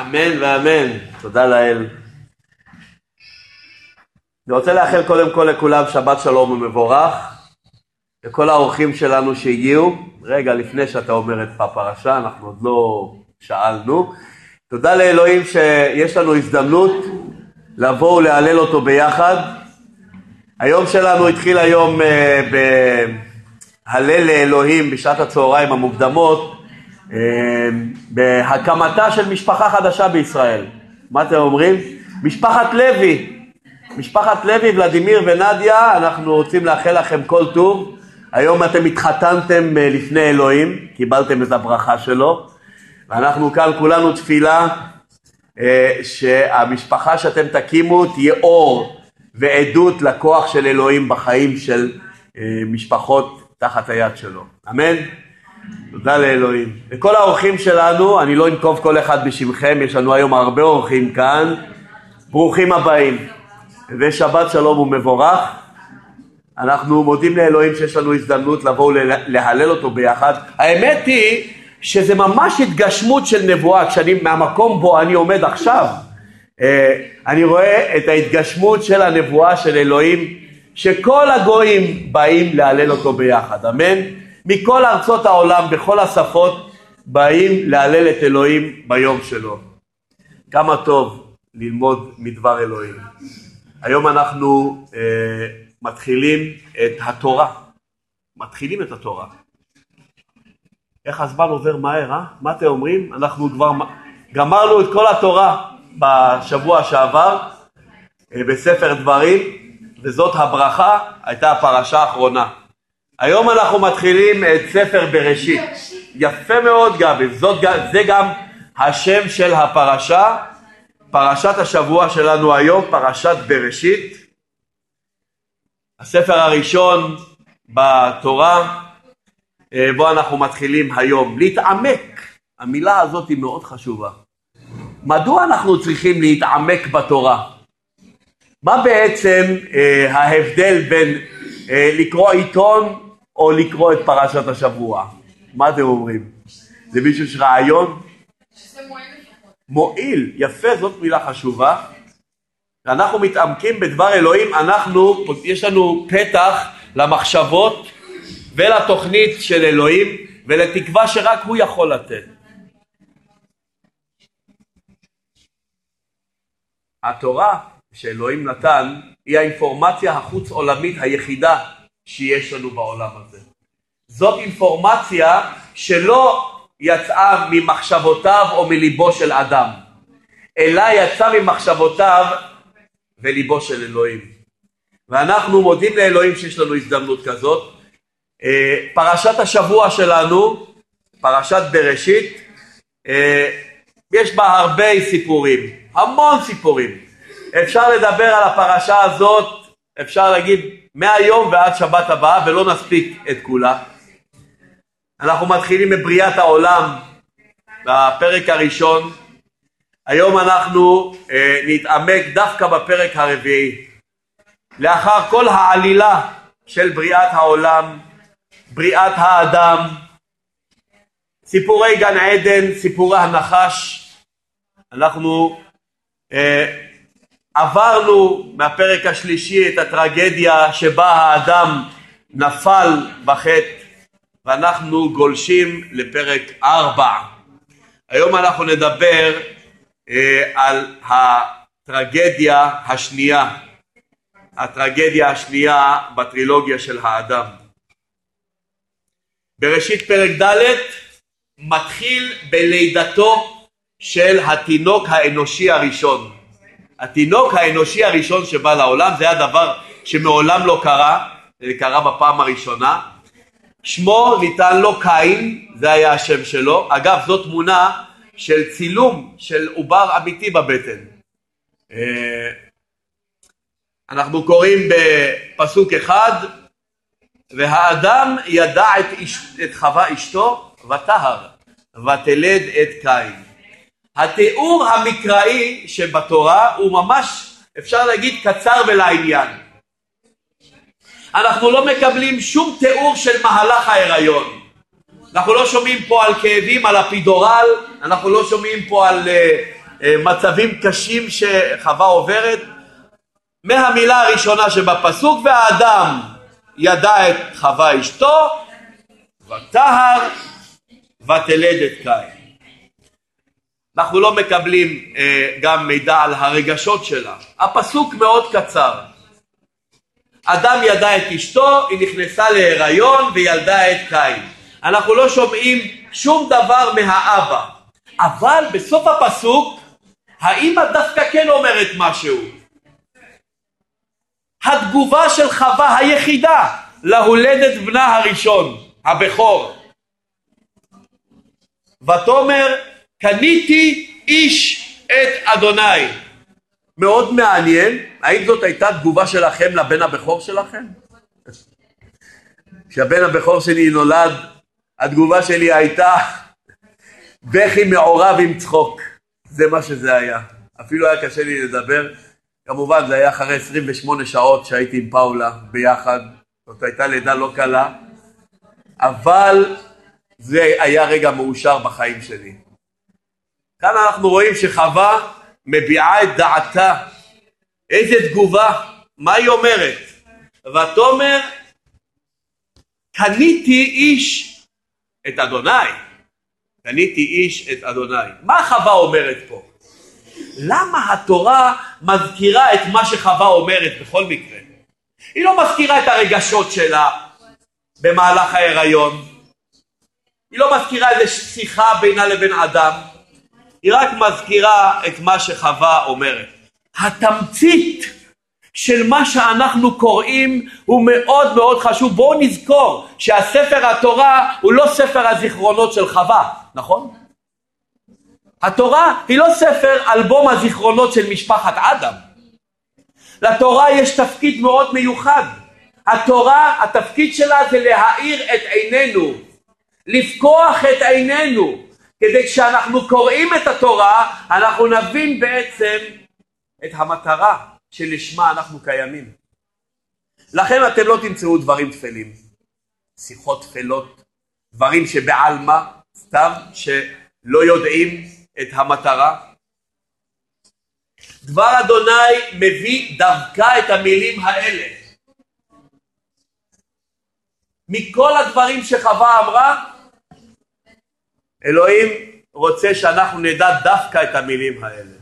אמן ואמן, תודה לאל. אני רוצה לאחל קודם כל לכולם שבת שלום ומבורך, לכל האורחים שלנו שהגיעו. רגע, לפני שאתה אומר את הפרשה, אנחנו עוד לא שאלנו. תודה לאלוהים שיש לנו הזדמנות לבוא ולהלל אותו ביחד. היום שלנו התחיל היום uh, בהלל לאלוהים בשעת הצהריים המוקדמות, בהקמתה של משפחה חדשה בישראל. מה אתם אומרים? משפחת לוי. משפחת לוי, ולדימיר ונדיה, אנחנו רוצים לאחל לכם כל טוב. היום אתם התחתנתם אה, לפני אלוהים, קיבלתם את הברכה שלו, ואנחנו כאן כולנו תפילה אה, שהמשפחה שאתם תקימו תהיה אור ועדות לכוח של אלוהים בחיים של אה, משפחות תחת היד שלו. אמן? תודה לאלוהים. לכל האורחים שלנו, אני לא אנקוב כל אחד בשמכם, יש לנו היום הרבה אורחים כאן, ברוכים הבאים. ושבת שלום ומבורך. אנחנו מודים לאלוהים שיש לנו הזדמנות לבוא ולהלל אותו ביחד. האמת היא שזה ממש התגשמות של נבואה, כשאני, מהמקום בו אני עומד עכשיו, אה, אני רואה את ההתגשמות של הנבואה של אלוהים, שכל הגויים באים להלל אותו ביחד, אמן? מכל ארצות העולם, בכל השפות, באים להלל את אלוהים ביום שלו. כמה טוב ללמוד מדבר אלוהים. היום אנחנו אה, מתחילים את התורה. מתחילים את התורה. איך הזמן עובר מהר, אה? מה אתם אומרים? אנחנו כבר גמרנו את כל התורה בשבוע שעבר אה, בספר דברים, וזאת הברכה, הייתה הפרשה האחרונה. היום אנחנו מתחילים את ספר בראשית. יפה מאוד גבי, זאת, זה גם השם של הפרשה, פרשת השבוע שלנו היום, פרשת בראשית. הספר הראשון בתורה, אה, בו אנחנו מתחילים היום. להתעמק, המילה הזאת היא מאוד חשובה. מדוע אנחנו צריכים להתעמק בתורה? מה בעצם אה, ההבדל בין אה, לקרוא עיתון או לקרוא את פרשת השבוע. מה אתם אומרים? זה מישהו יש רעיון? מועיל, יפה, זאת מילה חשובה. אנחנו מתעמקים בדבר אלוהים, אנחנו, יש לנו פתח למחשבות ולתוכנית של אלוהים ולתקווה שרק הוא יכול לתת. התורה שאלוהים נתן היא האינפורמציה החוץ עולמית היחידה שיש לנו בעולם הזה. זאת אינפורמציה שלא יצאה ממחשבותיו או מליבו של אדם, אלא יצאה ממחשבותיו וליבו של אלוהים. ואנחנו מודים לאלוהים שיש לנו הזדמנות כזאת. אה, פרשת השבוע שלנו, פרשת בראשית, אה, יש בה הרבה סיפורים, המון סיפורים. אפשר לדבר על הפרשה הזאת, אפשר להגיד מהיום ועד שבת הבאה ולא נספיק את כולה. אנחנו מתחילים בבריאת העולם בפרק הראשון. היום אנחנו אה, נתעמק דווקא בפרק הרביעי. לאחר כל העלילה של בריאת העולם, בריאת האדם, סיפורי גן עדן, סיפורי הנחש, אנחנו אה, עברנו מהפרק השלישי את הטרגדיה שבה האדם נפל בחטא ואנחנו גולשים לפרק 4. היום אנחנו נדבר אה, על הטרגדיה השנייה, הטרגדיה השנייה בטרילוגיה של האדם. בראשית פרק ד' מתחיל בלידתו של התינוק האנושי הראשון. התינוק האנושי הראשון שבא לעולם, זה היה דבר שמעולם לא קרה, זה קרה בפעם הראשונה. שמו ניתן לו קין, זה היה השם שלו. אגב, זו תמונה של צילום של עובר אמיתי בבטן. אה, אנחנו קוראים בפסוק אחד, והאדם ידע את, איש, את חווה אשתו וטהר ותלד את קין. התיאור המקראי שבתורה הוא ממש אפשר להגיד קצר ולעניין. אנחנו לא מקבלים שום תיאור של מהלך ההיריון. אנחנו לא שומעים פה על כאבים, על אפידורל, אנחנו לא שומעים פה על uh, uh, מצבים קשים שחווה עוברת. מהמילה הראשונה שבפסוק והאדם ידע את חווה אשתו, וטהר ותלד את קין. אנחנו לא מקבלים אה, גם מידע על הרגשות שלה. הפסוק מאוד קצר. אדם ידע את אשתו, היא נכנסה להיריון וילדה את קין. אנחנו לא שומעים שום דבר מהאבא. אבל בסוף הפסוק האמא דווקא כן אומרת משהו. התגובה של חווה היחידה להולדת בנה הראשון, הבכור. ותאמר קניתי איש את אדוני. מאוד מעניין, האם זאת הייתה תגובה שלכם לבן הבכור שלכם? כשהבן הבכור שלי נולד, התגובה שלי הייתה בכי מעורב עם צחוק. זה מה שזה היה. אפילו היה קשה לי לדבר. כמובן, זה היה אחרי 28 שעות שהייתי עם פאולה ביחד. זאת הייתה לידה לא קלה, אבל זה היה רגע מאושר בחיים שלי. כאן אנחנו רואים שחווה מביעה את דעתה. איזה תגובה? מה היא אומרת? ותאמר קניתי איש את אדוני. קניתי איש את אדוני. מה חווה אומרת פה? למה התורה מזכירה את מה שחווה אומרת בכל מקרה? היא לא מזכירה את הרגשות שלה במהלך ההיריון. היא לא מזכירה איזו שיחה בינה לבין אדם. היא רק מזכירה את מה שחווה אומרת. התמצית של מה שאנחנו קוראים הוא מאוד מאוד חשוב. בואו נזכור שהספר התורה הוא לא ספר הזיכרונות של חווה, נכון? התורה היא לא ספר אלבום הזיכרונות של משפחת אדם. לתורה יש תפקיד מאוד מיוחד. התורה, התפקיד שלה זה להאיר את עינינו, לפקוח את עינינו, כדי שאנחנו קוראים את התורה, אנחנו נבין בעצם את המטרה שלשמה אנחנו קיימים. לכן אתם לא תמצאו דברים טפלים, שיחות טפלות, דברים שבעלמא, סתם שלא יודעים את המטרה. דבר אדוני מביא דווקא את המילים האלה. מכל הדברים שחווה אמרה, אלוהים רוצה שאנחנו נדע דווקא את המילים האלה.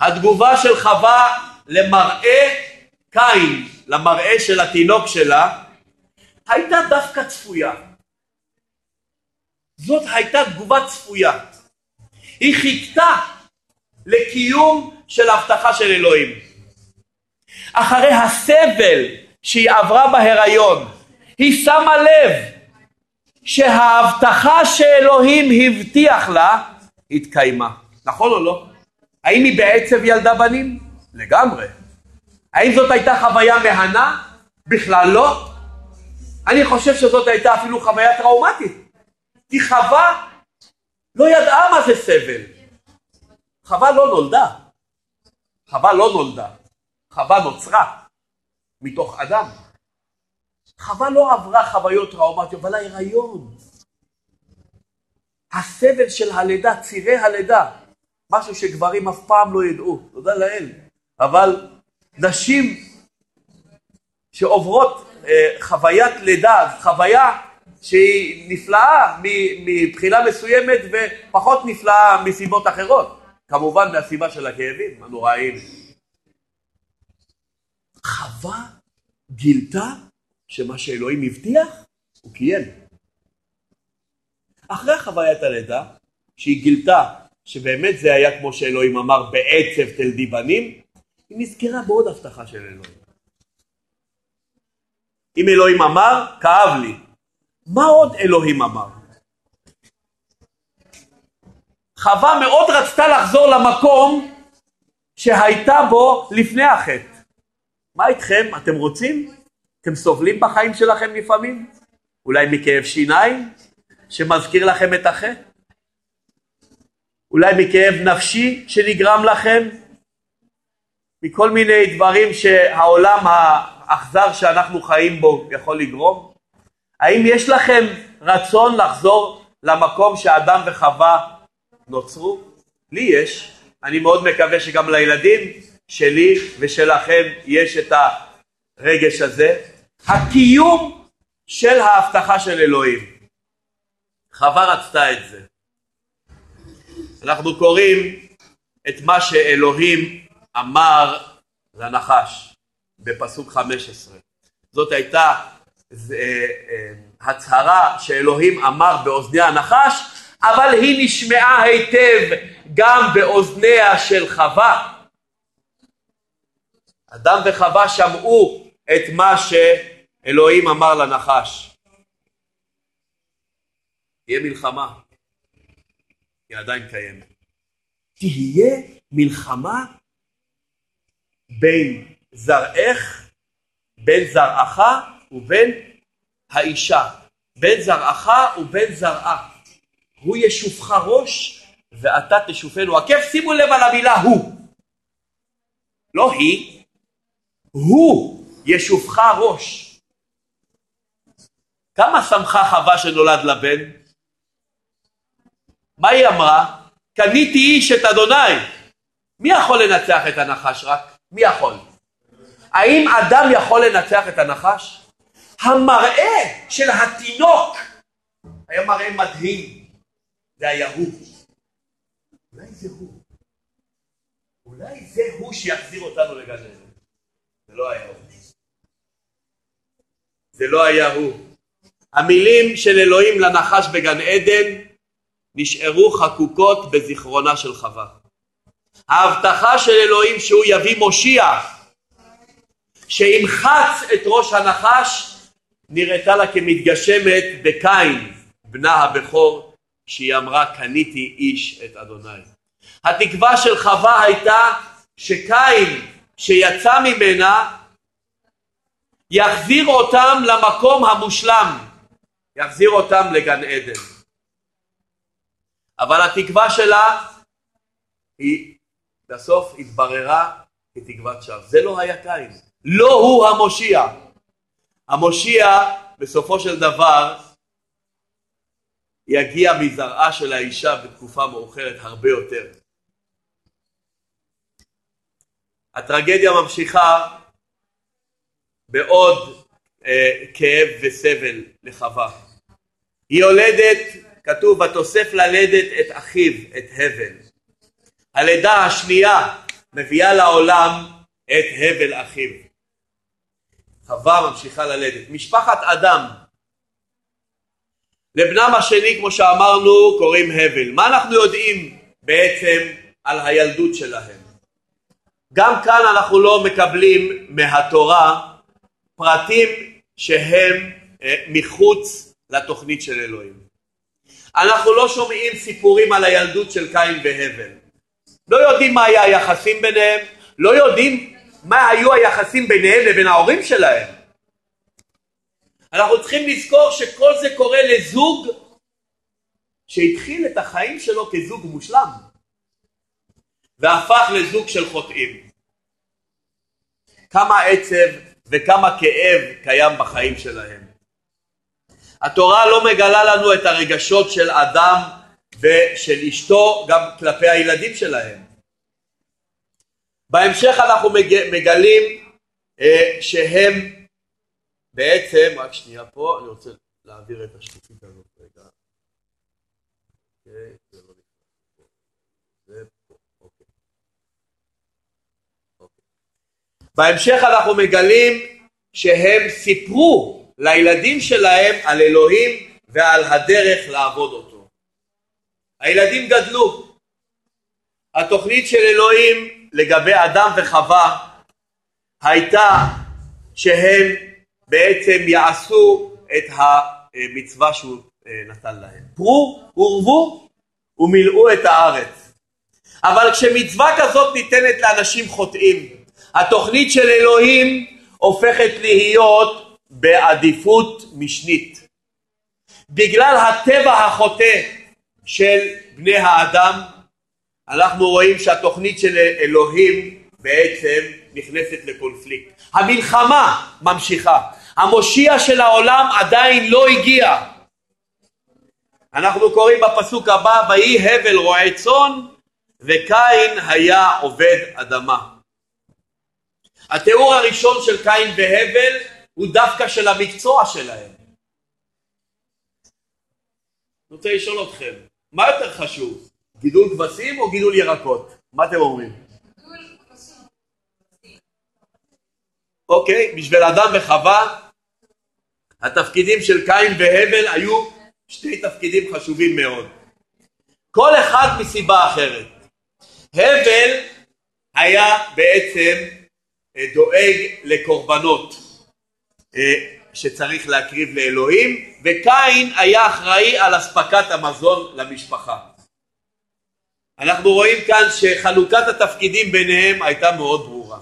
התגובה של חווה למראה קין, למראה של התינוק שלה, הייתה דווקא צפויה. זאת הייתה תגובה צפויה. היא חיכתה לקיום של הבטחה של אלוהים. אחרי הסבל שהיא עברה בהיריון, היא שמה לב שההבטחה שאלוהים הבטיח לה התקיימה. נכון או לא? האם היא בעצב ילדה בנים? לגמרי. האם זאת הייתה חוויה מהנה? בכלל לא. אני חושב שזאת הייתה אפילו חוויה טראומטית. כי חווה לא ידעה מה זה סבל. חווה לא נולדה. חווה לא נולדה. חווה נוצרה מתוך אדם. חווה לא עברה חוויות טראומטיות, אבל ההיריון, הסבל של הלידה, צירי הלידה, משהו שגברים אף פעם לא ידעו, תודה לאל. אבל נשים שעוברות אה, חוויית לידה, חוויה שהיא נפלאה מבחינה מסוימת ופחות נפלאה מסיבות אחרות. כמובן מהסיבה של הכאבים הנוראיים. חווה גילתה שמה שאלוהים הבטיח, הוא קיים. אחרי חוויית הלידה, שהיא גילתה שבאמת זה היה כמו שאלוהים אמר בעצב תלדי בנים, היא נזכרה בעוד הבטחה של אלוהים. אם אלוהים אמר, כאב לי. מה עוד אלוהים אמר? חווה מאוד רצתה לחזור למקום שהייתה בו לפני החטא. מה איתכם? אתם רוצים? אתם סובלים בחיים שלכם לפעמים? אולי מכאב שיניים שמזכיר לכם את החטא? אולי מכאב נפשי שנגרם לכם? מכל מיני דברים שהעולם האכזר שאנחנו חיים בו יכול לגרום? האם יש לכם רצון לחזור למקום שאדם וחווה נוצרו? לי יש. אני מאוד מקווה שגם לילדים שלי ושלכם יש את הרגש הזה. הקיום של ההבטחה של אלוהים. חווה רצתה את זה. אנחנו קוראים את מה שאלוהים אמר לנחש בפסוק 15. זאת הייתה זה, אה, הצהרה שאלוהים אמר באוזני הנחש, אבל היא נשמעה היטב גם באוזניה של חווה. אדם וחווה שמעו את מה שאלוהים אמר לנחש. תהיה מלחמה, היא עדיין קיימת. תהיה מלחמה בין זרעך, בין זרעך ובין האישה, בין זרעך ובין זרעה. הוא ישופך ראש ואתה תשופנו עקב. שימו לב על המילה הוא. לא היא, הוא ישופך ראש. כמה שמחה חווה שנולד לבן? מה היא אמרה? קניתי איש את אדוני. מי יכול לנצח את הנחש רק? מי יכול? האם אדם יכול לנצח את הנחש? המראה של התינוק היה מראה מדהים. זה היה הוא. אולי זה הוא. אולי זה הוא שיחזיר אותנו לגן עדן. זה לא היה הוא. זה לא היה הוא. המילים של אלוהים לנחש בגן עדן נשארו חקוקות בזיכרונה של חווה. ההבטחה של אלוהים שהוא יביא מושיע שימחץ את ראש הנחש נראתה לה כמתגשמת בקין בנה הבכור כשהיא אמרה קניתי איש את אדוני. התקווה של חווה הייתה שקין שיצא ממנה יחזיר אותם למקום המושלם, יחזיר אותם לגן עדן. אבל התקווה שלה היא בסוף התבררה כתקוות שווא. זה לא היה קין, לא הוא המושיע. המושיע בסופו של דבר יגיע מזרעה של האישה בתקופה מאוחרת הרבה יותר. הטרגדיה ממשיכה בעוד אה, כאב וסבל לחווה. היא יולדת, כתוב, ותוסף ללדת את אחיו, את הבל. הלידה השנייה מביאה לעולם את הבל אחיו. חווה ממשיכה ללדת. משפחת אדם, לבנם השני, כמו שאמרנו, קוראים הבל. מה אנחנו יודעים בעצם על הילדות שלהם? גם כאן אנחנו לא מקבלים מהתורה פרטים שהם אה, מחוץ לתוכנית של אלוהים. אנחנו לא שומעים סיפורים על הילדות של קין והבל. לא יודעים מה היה היחסים ביניהם, לא יודעים מה היו היחסים ביניהם לבין ההורים שלהם. אנחנו צריכים לזכור שכל זה קורה לזוג שהתחיל את החיים שלו כזוג מושלם והפך לזוג של חוטאים. כמה עצב וכמה כאב קיים בחיים שלהם. התורה לא מגלה לנו את הרגשות של אדם ושל אשתו גם כלפי הילדים שלהם. בהמשך אנחנו מגלים אה, שהם בעצם, רק שנייה פה, אני רוצה להעביר את השקופית הזאת רגע. אוקיי, זה לא נכנס זה אוקיי. אוקיי. בהמשך אנחנו מגלים שהם סיפרו לילדים שלהם על אלוהים ועל הדרך לעבוד אותו. הילדים גדלו. התוכנית של אלוהים לגבי אדם וחווה הייתה שהם בעצם יעשו את המצווה שהוא אה, נתן להם. פרו ורבו ומילאו את הארץ. אבל כשמצווה כזאת ניתנת לאנשים חוטאים, התוכנית של אלוהים הופכת להיות בעדיפות משנית. בגלל הטבע החוטא של בני האדם, אנחנו רואים שהתוכנית של אלוהים בעצם נכנסת לקונפליקט. המלחמה ממשיכה. המושיע של העולם עדיין לא הגיע. אנחנו קוראים בפסוק הבא, ויהי הבל רועה צאן וקין היה עובד אדמה. התיאור הראשון של קין והבל הוא דווקא של המקצוע שלהם. אני רוצה לשאול אתכם, מה יותר חשוב, גידול כבשים או גידול ירקות? מה אתם אומרים? אוקיי, בשביל אדם וחווה, התפקידים של קין והבל היו שתי תפקידים חשובים מאוד. כל אחד מסיבה אחרת. הבל היה בעצם אה, דואג לקורבנות שצריך להקריב לאלוהים, וקין היה אחראי על אספקת המזון למשפחה. אנחנו רואים כאן שחלוקת התפקידים ביניהם הייתה מאוד ברורה.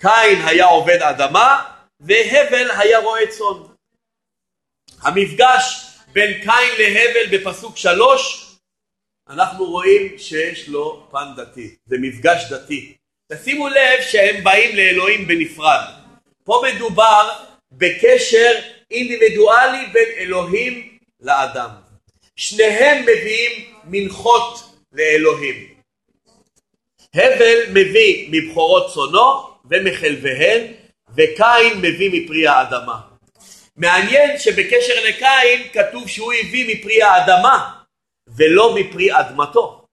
קין היה עובד אדמה והבל היה רועה צאן. המפגש בין קין להבל בפסוק שלוש אנחנו רואים שיש לו פן דתי, זה מפגש דתי. תשימו לב שהם באים לאלוהים בנפרד. פה מדובר בקשר אינדיבידואלי בין אלוהים לאדם. שניהם מביאים מנחות לאלוהים. הבל מביא מבכורות צונו ומחלביהן, וקין מביא מפרי האדמה. מעניין שבקשר לקין כתוב שהוא הביא מפרי האדמה ולא מפרי אדמתו.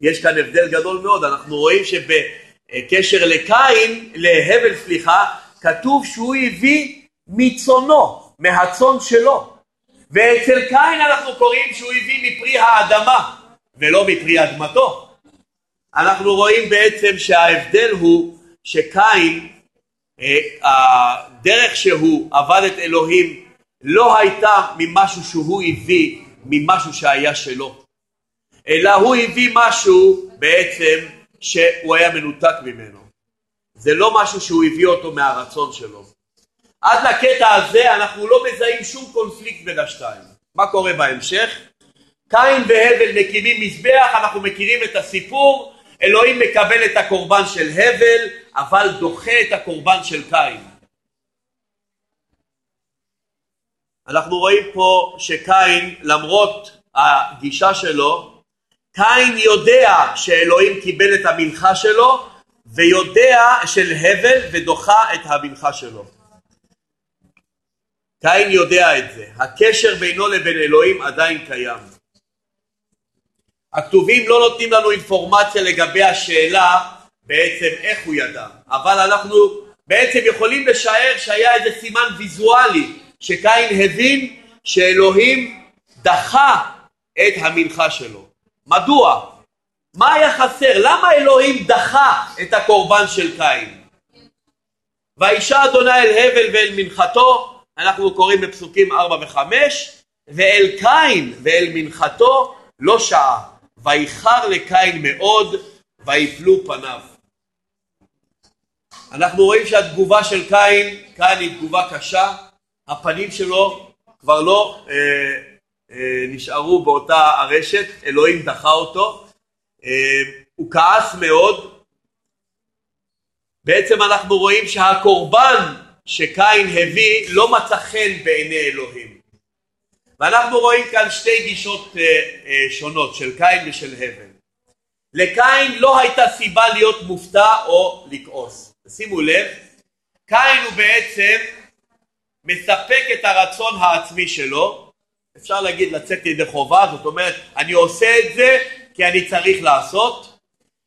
יש כאן הבדל גדול מאוד, אנחנו רואים שבקשר לקין, להבל סליחה, כתוב שהוא הביא מצונו, מהצאן שלו. ואצל קין אנחנו קוראים שהוא הביא מפרי האדמה ולא מפרי אדמתו. אנחנו רואים בעצם שההבדל הוא שקין, אה, הדרך שהוא עבד את אלוהים לא הייתה ממשהו שהוא הביא, ממשהו שהיה שלו, אלא הוא הביא משהו בעצם שהוא היה מנותק ממנו. זה לא משהו שהוא הביא אותו מהרצון שלו. עד לקטע הזה אנחנו לא מזהים שום קונפליקט בין השתיים. מה קורה בהמשך? קין והבל מקימים מזבח, אנחנו מכירים את הסיפור, אלוהים מקבל את הקורבן של הבל, אבל דוחה את הקורבן של קין. אנחנו רואים פה שקין, למרות הגישה שלו, קין יודע שאלוהים קיבל את המנחה שלו, ויודע של הבל ודוחה את המנחה שלו. קין יודע את זה, הקשר בינו לבין אלוהים עדיין קיים. הכתובים לא נותנים לנו אינפורמציה לגבי השאלה בעצם איך הוא ידע, אבל אנחנו בעצם יכולים לשער שהיה איזה סימן ויזואלי שקין הבין שאלוהים דחה את המנחה שלו. מדוע? מה היה חסר? למה אלוהים דחה את הקורבן של קין? וישע אדוני אל הבל ואל מנחתו, אנחנו קוראים בפסוקים 4 ו-5, ואל קין ואל מנחתו לא שעה. ואיחר לקין מאוד, ויפלו פניו. אנחנו רואים שהתגובה של קין כאן היא תגובה קשה, הפנים שלו כבר לא אה, אה, נשארו באותה הרשת, אלוהים דחה אותו, הוא כעס מאוד, בעצם אנחנו רואים שהקורבן שקין הביא לא מצא חן בעיני אלוהים. ואנחנו רואים כאן שתי גישות אה, אה, שונות של קין ושל הבל. לקין לא הייתה סיבה להיות מופתע או לכעוס. שימו לב, קין הוא בעצם מספק את הרצון העצמי שלו, אפשר להגיד לצאת ידי חובה, זאת אומרת אני עושה את זה כי אני צריך לעשות,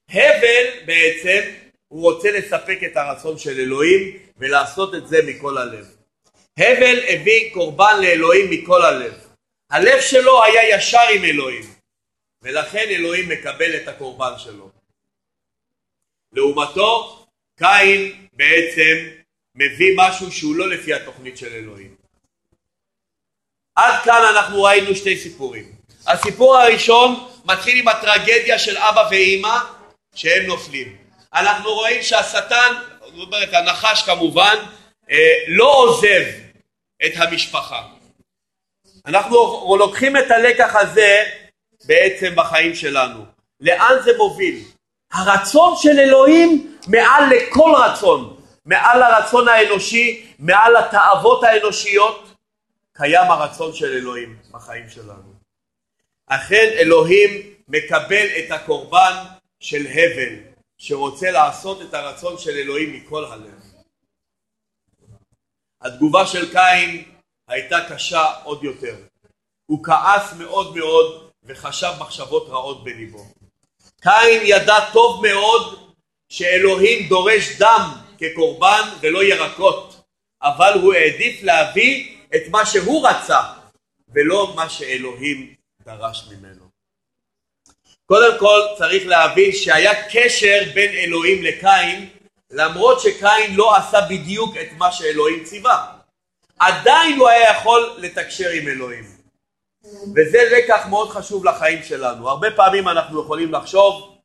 הבל בעצם הוא רוצה לספק את הרצון של אלוהים ולעשות את זה מכל הלב. הבל הביא קורבן לאלוהים מכל הלב. הלב שלו היה ישר עם אלוהים ולכן אלוהים מקבל את הקורבן שלו. לעומתו קין בעצם מביא משהו שהוא לא לפי התוכנית של אלוהים. עד כאן אנחנו ראינו שתי סיפורים. הסיפור הראשון מתחיל עם הטרגדיה של אבא ואימא שהם נופלים. אנחנו רואים שהשטן, זאת אומרת הנחש כמובן, אה, לא עוזב את המשפחה. אנחנו לוקחים את הלקח הזה בעצם בחיים שלנו. לאן זה מוביל? הרצון של אלוהים מעל לכל רצון, מעל הרצון האנושי, מעל התאוות האנושיות, קיים הרצון של אלוהים בחיים שלנו. אכן אלוהים מקבל את הקורבן של הבל, שרוצה לעשות את הרצון של אלוהים מכל הלב. התגובה של קין הייתה קשה עוד יותר. הוא כעס מאוד מאוד וחשב מחשבות רעות בליבו. קין ידע טוב מאוד שאלוהים דורש דם כקורבן ולא ירקות, אבל הוא העדיף להביא את מה שהוא רצה ולא מה שאלוהים דרש ממנו. קודם כל צריך להבין שהיה קשר בין אלוהים לקין למרות שקין לא עשה בדיוק את מה שאלוהים ציווה. עדיין הוא היה יכול לתקשר עם אלוהים. וזה לקח מאוד חשוב לחיים שלנו. הרבה פעמים אנחנו יכולים לחשוב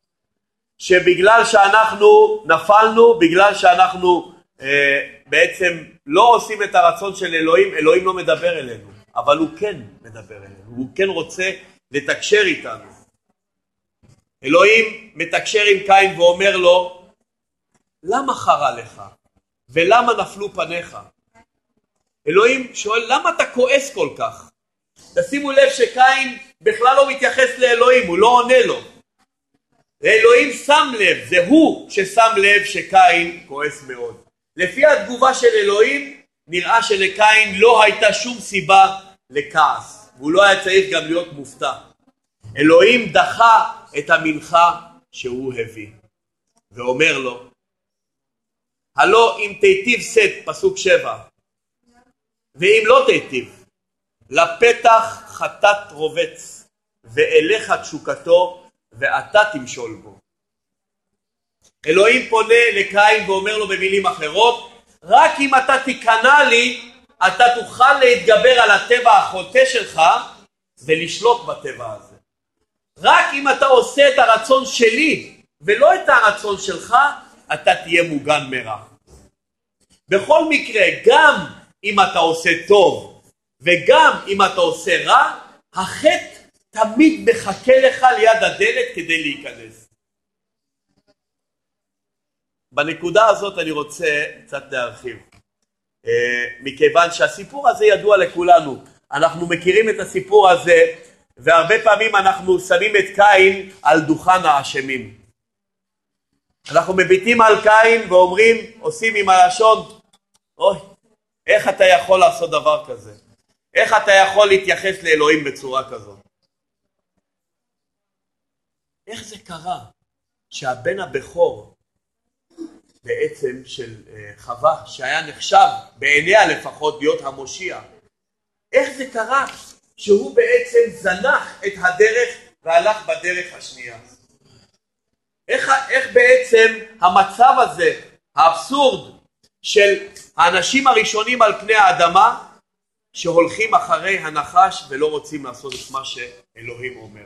שבגלל שאנחנו נפלנו, בגלל שאנחנו אה, בעצם לא עושים את הרצון של אלוהים, אלוהים לא מדבר אלינו, אבל הוא כן מדבר אלינו, הוא כן רוצה לתקשר איתנו. אלוהים מתקשר עם קין ואומר לו, למה חרה לך? ולמה נפלו פניך? אלוהים שואל, למה אתה כועס כל כך? תשימו לב שקין בכלל לא מתייחס לאלוהים, הוא לא עונה לו. אלוהים שם לב, זה הוא ששם לב שקין כועס מאוד. לפי התגובה של אלוהים, נראה שלקין לא הייתה שום סיבה לכעס, והוא לא היה צריך גם להיות מופתע. אלוהים דחה את המנחה שהוא הביא, ואומר לו, הלא אם תיטיב שאת, פסוק שבע, ואם לא תיטיב, לפתח חטאת רובץ, ואליך תשוקתו, ואתה תמשול בו. אלוהים פונה לקין ואומר לו במילים אחרות, רק אם אתה תיכנע לי, אתה תוכל להתגבר על הטבע החוטא שלך ולשלוט בטבע הזה. רק אם אתה עושה את הרצון שלי ולא את הרצון שלך, אתה תהיה מוגן מרע. בכל מקרה, גם אם אתה עושה טוב וגם אם אתה עושה רע, החטא תמיד מחכה לך ליד הדלת כדי להיכנס. בנקודה הזאת אני רוצה קצת להרחיב, אה, מכיוון שהסיפור הזה ידוע לכולנו, אנחנו מכירים את הסיפור הזה והרבה פעמים אנחנו שמים את קין על דוכן האשמים. אנחנו מביטים על קין ואומרים, עושים עם הלשון, אוי, איך אתה יכול לעשות דבר כזה? איך אתה יכול להתייחס לאלוהים בצורה כזאת? איך זה קרה שהבן הבכור בעצם של אה, חווה, שהיה נחשב בעיניה לפחות להיות המושיע, איך זה קרה שהוא בעצם זנח את הדרך והלך בדרך השנייה? איך, איך בעצם המצב הזה, האבסורד של האנשים הראשונים על פני האדמה, שהולכים אחרי הנחש ולא רוצים לעשות את מה שאלוהים אומר.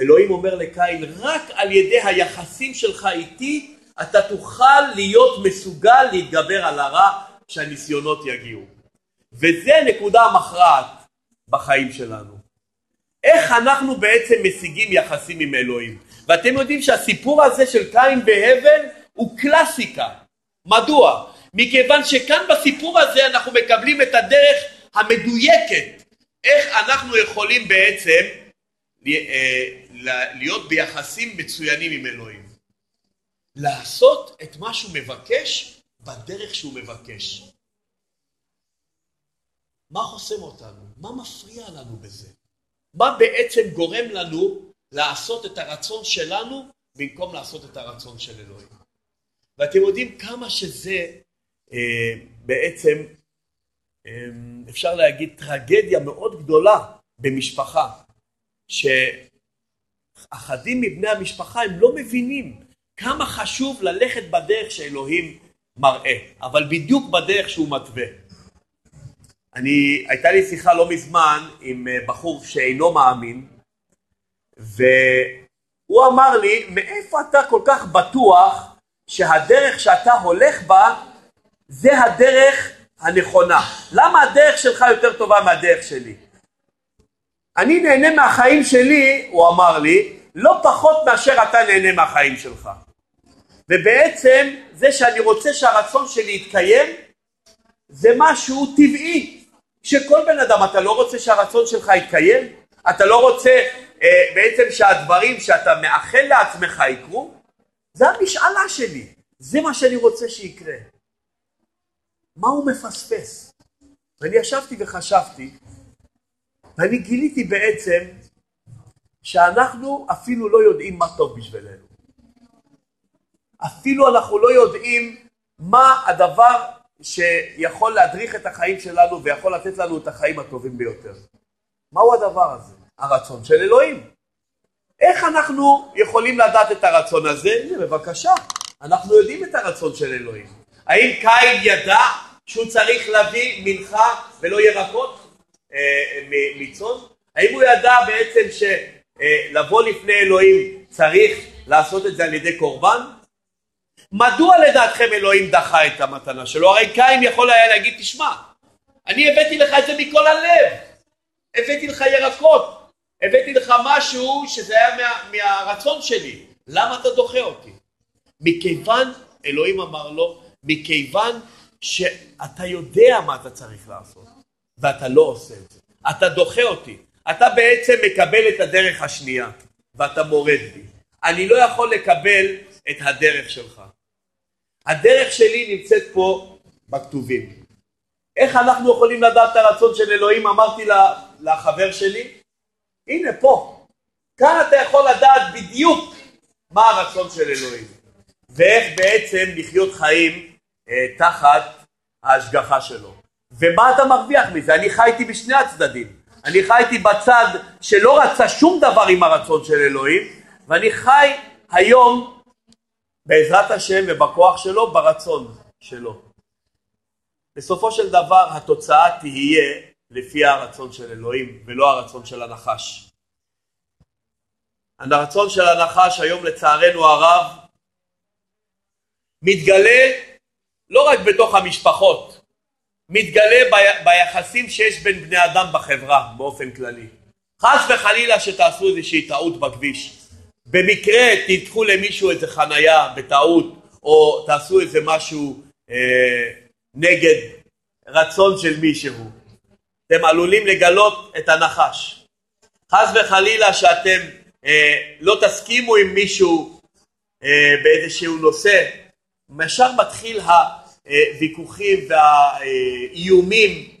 אלוהים אומר לקין, רק על ידי היחסים שלך איתי אתה תוכל להיות מסוגל להתגבר על הרע כשהניסיונות יגיעו. וזה נקודה מכרעת בחיים שלנו. איך אנחנו בעצם משיגים יחסים עם אלוהים. ואתם יודעים שהסיפור הזה של קין והבל הוא קלאסיקה. מדוע? מכיוון שכאן בסיפור הזה אנחנו מקבלים את הדרך המדויקת איך אנחנו יכולים בעצם להיות ביחסים מצוינים עם אלוהים. לעשות את מה שהוא מבקש בדרך שהוא מבקש. מה חוסם אותנו? מה מפריע לנו בזה? מה בעצם גורם לנו לעשות את הרצון שלנו במקום לעשות את הרצון של אלוהים? ואתם יודעים כמה שזה אה, בעצם אה, אפשר להגיד טרגדיה מאוד גדולה במשפחה שאחדים מבני המשפחה הם לא מבינים כמה חשוב ללכת בדרך שאלוהים מראה אבל בדיוק בדרך שהוא מתווה אני, הייתה לי שיחה לא מזמן עם אה, בחור שאינו מאמין והוא אמר לי מאיפה אתה כל כך בטוח שהדרך שאתה הולך בה זה הדרך הנכונה. למה הדרך שלך יותר טובה מהדרך שלי? אני נהנה מהחיים שלי, הוא אמר לי, לא פחות מאשר אתה נהנה מהחיים שלך. ובעצם זה שאני רוצה שהרצון שלי יתקיים זה משהו טבעי שכל בן אדם, אתה לא רוצה שהרצון שלך יתקיים? אתה לא רוצה אה, בעצם שהדברים שאתה מאחל לעצמך יקרו? זה המשאלה שלי, זה מה שאני רוצה שיקרה. מה הוא מפספס? ואני ישבתי וחשבתי, ואני גיליתי בעצם שאנחנו אפילו לא יודעים מה טוב בשבילנו. אפילו אנחנו לא יודעים מה הדבר שיכול להדריך את החיים שלנו ויכול לתת לנו את החיים הטובים ביותר. מהו הדבר הזה? הרצון של אלוהים. איך אנחנו יכולים לדעת את הרצון הזה? הנה בבקשה, אנחנו יודעים את הרצון של אלוהים. האם קין ידע שהוא צריך להביא מנחה ולא ירקות מצאן? האם הוא ידע בעצם שלבוא אה, לפני אלוהים צריך לעשות את זה על ידי קורבן? מדוע לדעתכם אלוהים דחה את המתנה שלו? הרי קין יכול היה להגיד, תשמע, אני הבאתי לך את זה מכל הלב, הבאתי לך ירקות, הבאתי לך משהו שזה היה מה, מהרצון שלי, למה אתה דוחה אותי? מכיוון, אלוהים אמר לו, מכיוון שאתה יודע מה אתה צריך לעשות, ואתה לא עושה את זה. אתה דוחה אותי. אתה בעצם מקבל את הדרך השנייה, ואתה מורד בי. אני לא יכול לקבל את הדרך שלך. הדרך שלי נמצאת פה בכתובים. איך אנחנו יכולים לדעת את הרצון של אלוהים? אמרתי לחבר שלי, הנה פה. כאן אתה יכול לדעת בדיוק מה הרצון של אלוהים. ואיך בעצם לחיות חיים אה, תחת ההשגחה שלו. ומה אתה מרוויח מזה? אני חייתי בשני הצדדים. אני חייתי בצד שלא רצה שום דבר עם הרצון של אלוהים, ואני חי היום בעזרת השם ובכוח שלו ברצון שלו. בסופו של דבר התוצאה תהיה לפי הרצון של אלוהים ולא הרצון של הנחש. הרצון של הנחש היום לצערנו הרב מתגלה לא רק בתוך המשפחות, מתגלה ב- ביחסים שיש בין בני אדם בחברה באופן כללי. חס וחלילה שתעשו איזושהי טעות בכביש. במקרה תדחו למישהו איזה חנייה בטעות, או תעשו איזה משהו אה, נגד רצון של מישהו. אתם עלולים לגלות את הנחש. חס וחלילה שאתם אה, לא תסכימו עם מישהו אה, באיזשהו נושא, ישר מתחיל הוויכוחים והאיומים.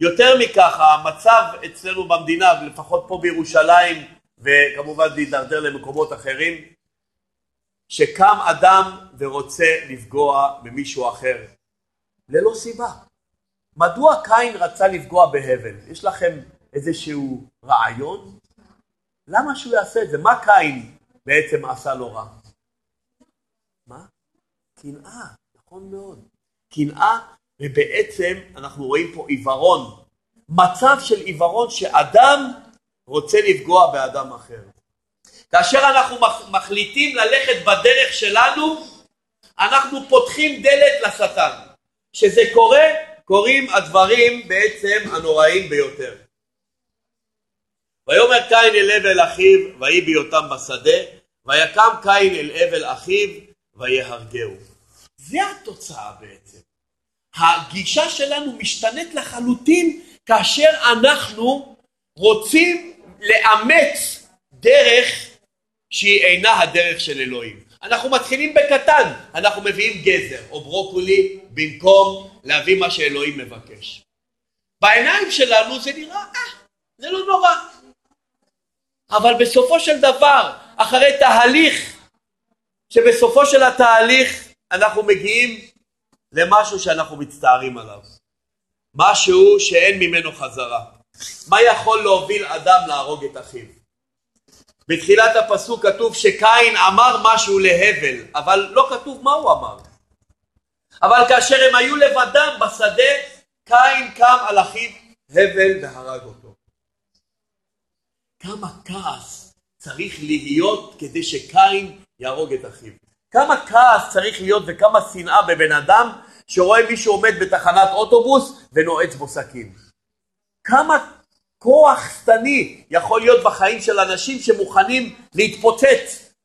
יותר מכך, המצב אצלנו במדינה, לפחות פה בירושלים, וכמובן להידרדר למקומות אחרים, שקם אדם ורוצה לפגוע במישהו אחר, ללא סיבה. מדוע קין רצה לפגוע בהבל? יש לכם איזשהו רעיון? למה שהוא יעשה את זה? מה קין בעצם עשה לו רע? מה? קנאה, נכון מאוד. קנאה, ובעצם אנחנו רואים פה עיוורון. מצב של עיוורון שאדם רוצה לפגוע באדם אחר. כאשר אנחנו מחליטים ללכת בדרך שלנו, אנחנו פותחים דלת לשטן. כשזה קורה, קורים הדברים בעצם הנוראים ביותר. ויאמר קין אל הבל אחיו, ויהי בהיותם בשדה, ויקם קין אל הבל אחיו, ויהרגהו. זה התוצאה בעצם. הגישה שלנו משתנית לחלוטין כאשר אנחנו רוצים לאמץ דרך שהיא אינה הדרך של אלוהים. אנחנו מתחילים בקטן, אנחנו מביאים גזר או ברוקולי במקום להביא מה שאלוהים מבקש. בעיניים שלנו זה נראה, אה, זה לא נורא. אבל בסופו של דבר, אחרי תהליך, שבסופו של התהליך אנחנו מגיעים למשהו שאנחנו מצטערים עליו. משהו שאין ממנו חזרה. מה יכול להוביל אדם להרוג את אחיו? בתחילת הפסוק כתוב שקין אמר משהו להבל, אבל לא כתוב מה הוא אמר. אבל כאשר הם היו לבדם בשדה, קין קם על אחיו הבל והרג אותו. כמה כעס צריך להיות כדי שקין יהרוג את אחיו. כמה כעס צריך להיות וכמה שנאה בבן אדם שרואה מישהו עומד בתחנת אוטובוס ונועץ בו סכין. כמה כוח שטני יכול להיות בחיים של אנשים שמוכנים להתפוצץ